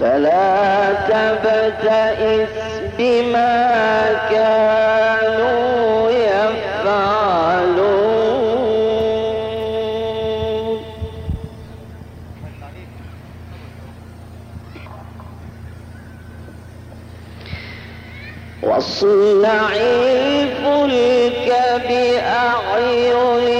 فلا تبتئس بما كانوا يفعلون. واصنع الفلك بأعيننا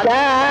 hará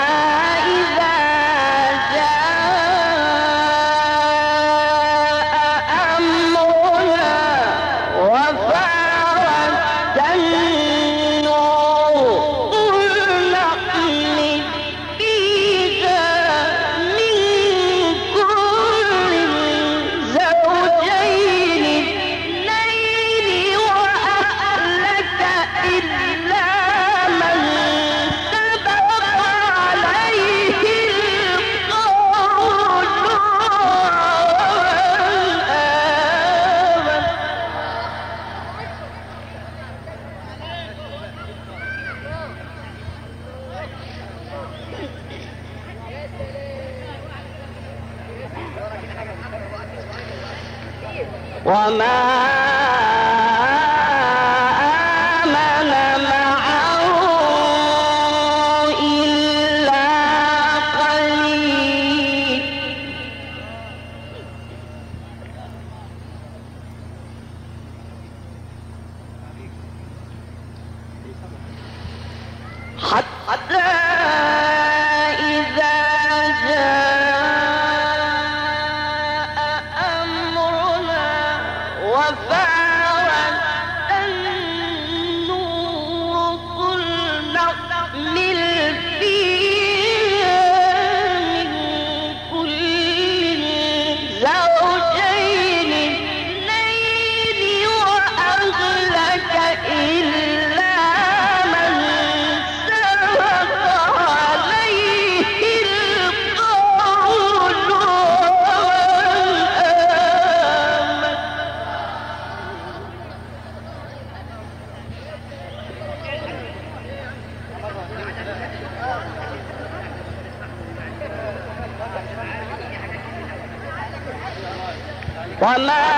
One last.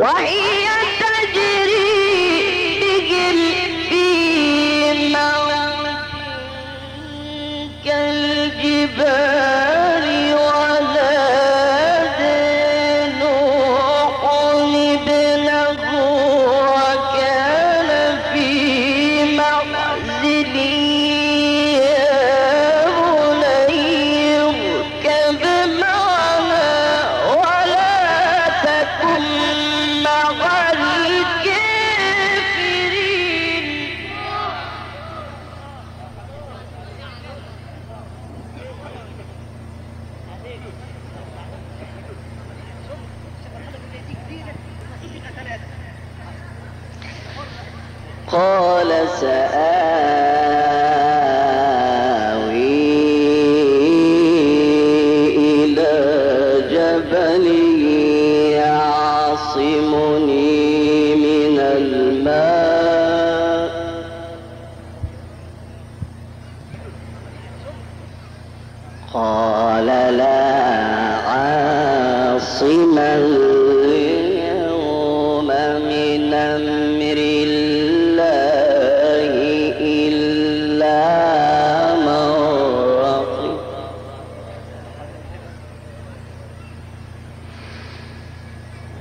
Why?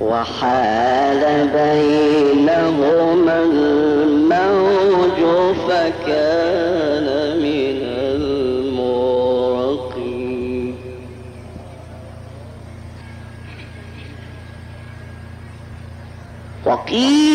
وحال بينهما الموج فكان من المغرقين وقيل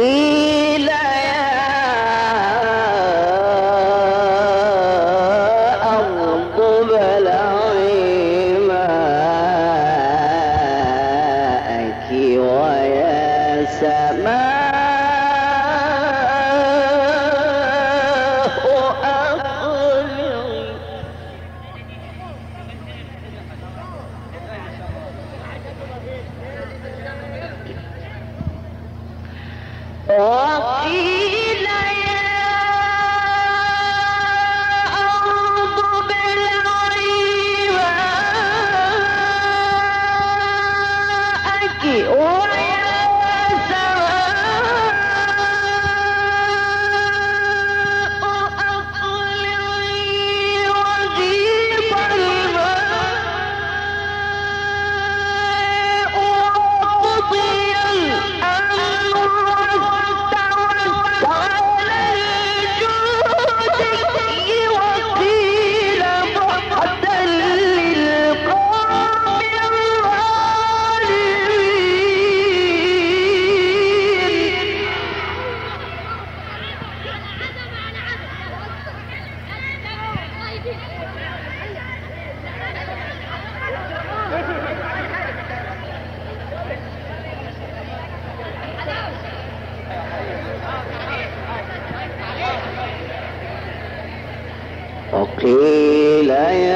وقيل وقيل يا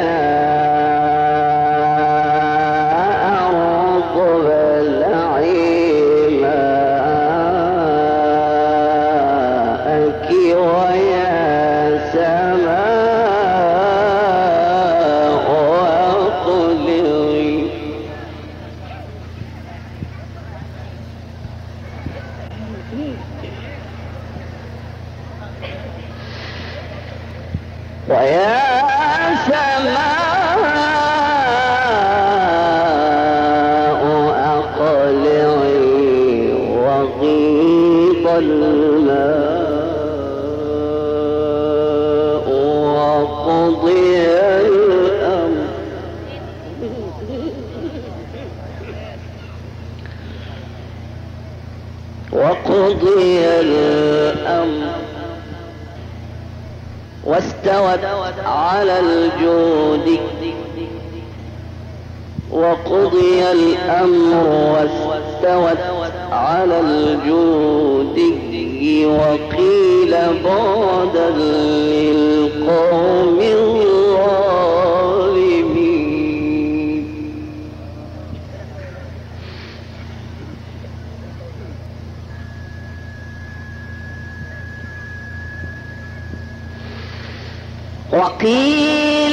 وقيل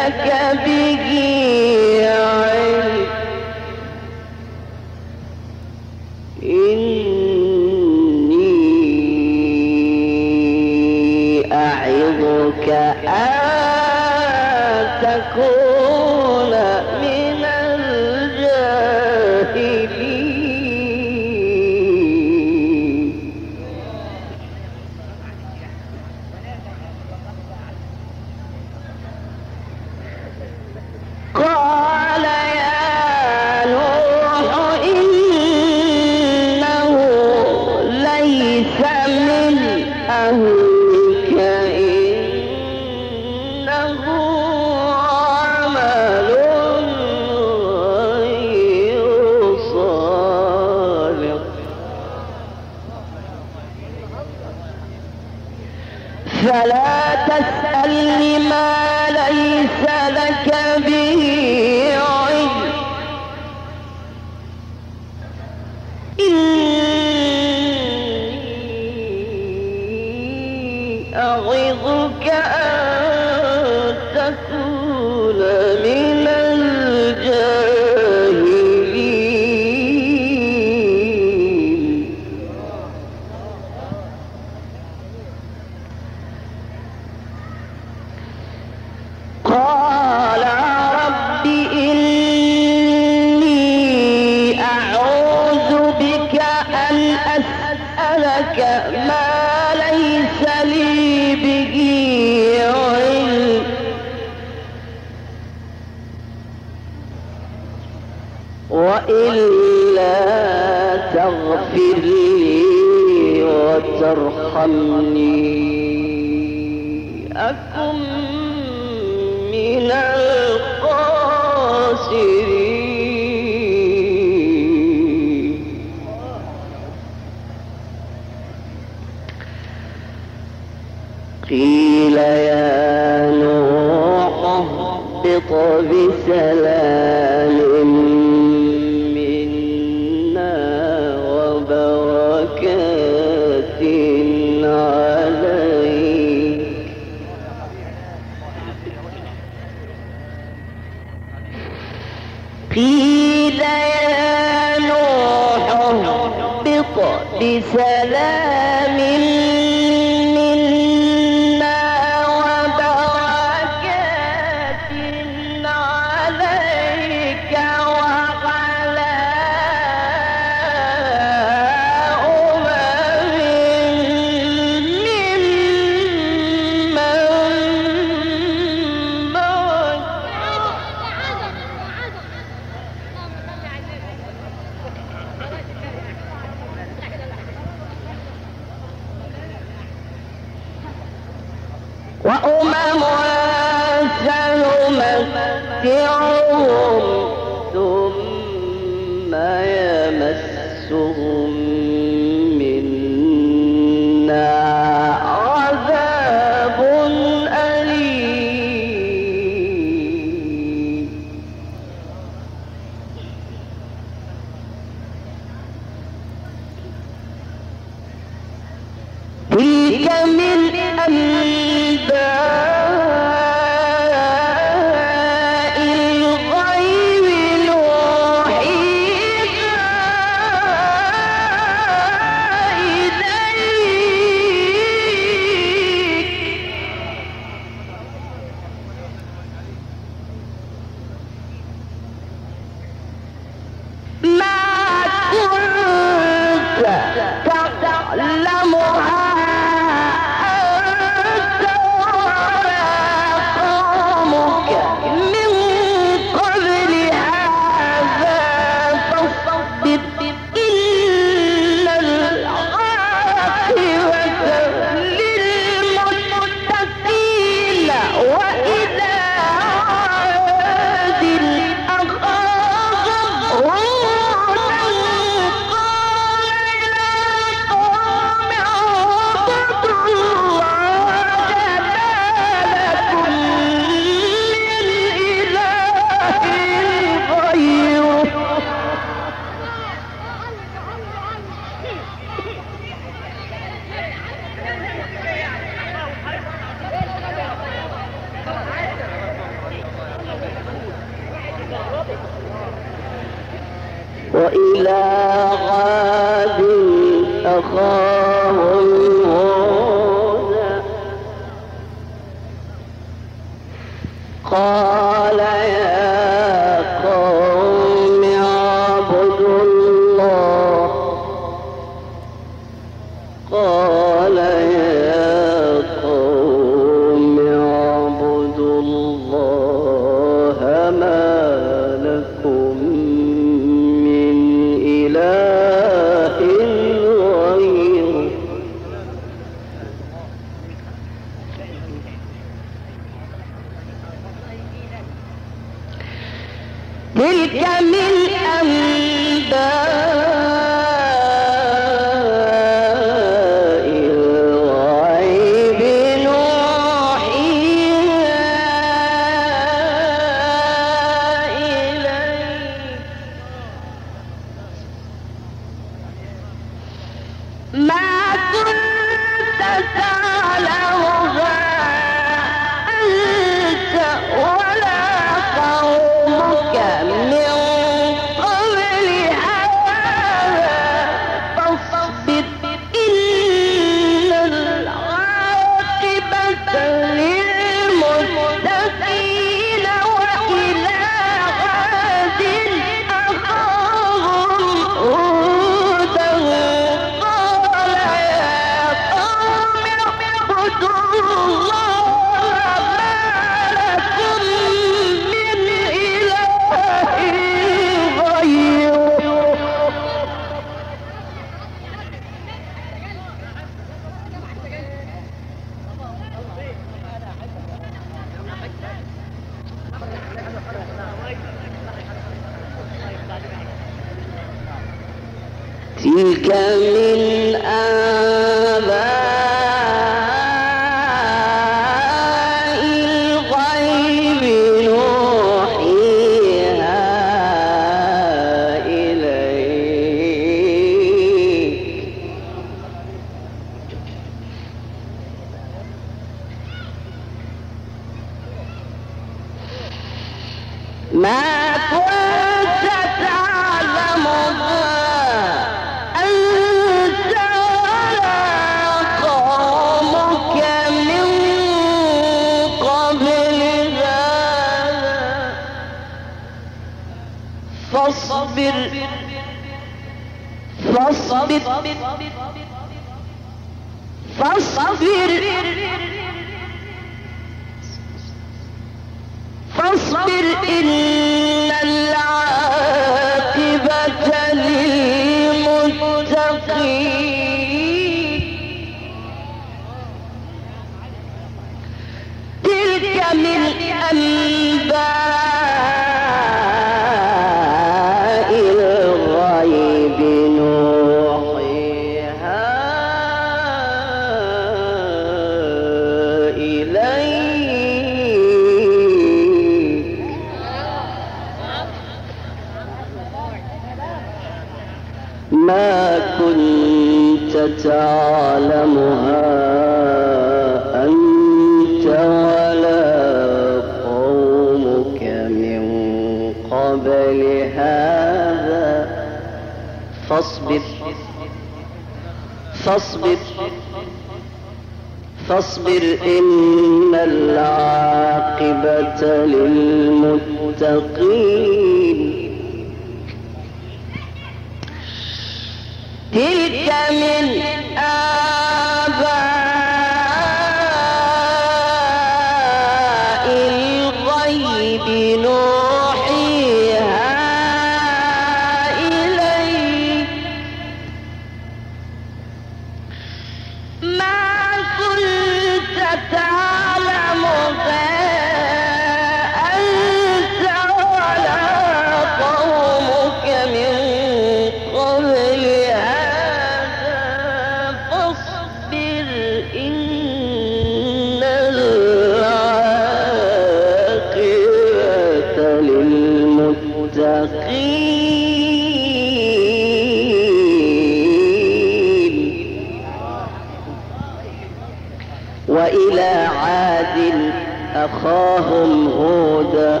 أخاهم هودا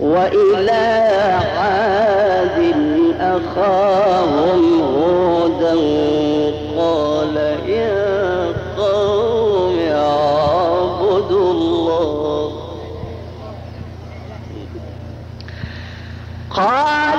وإلى عاد أخاهم هودا قال يا قوم اعبدوا الله. قال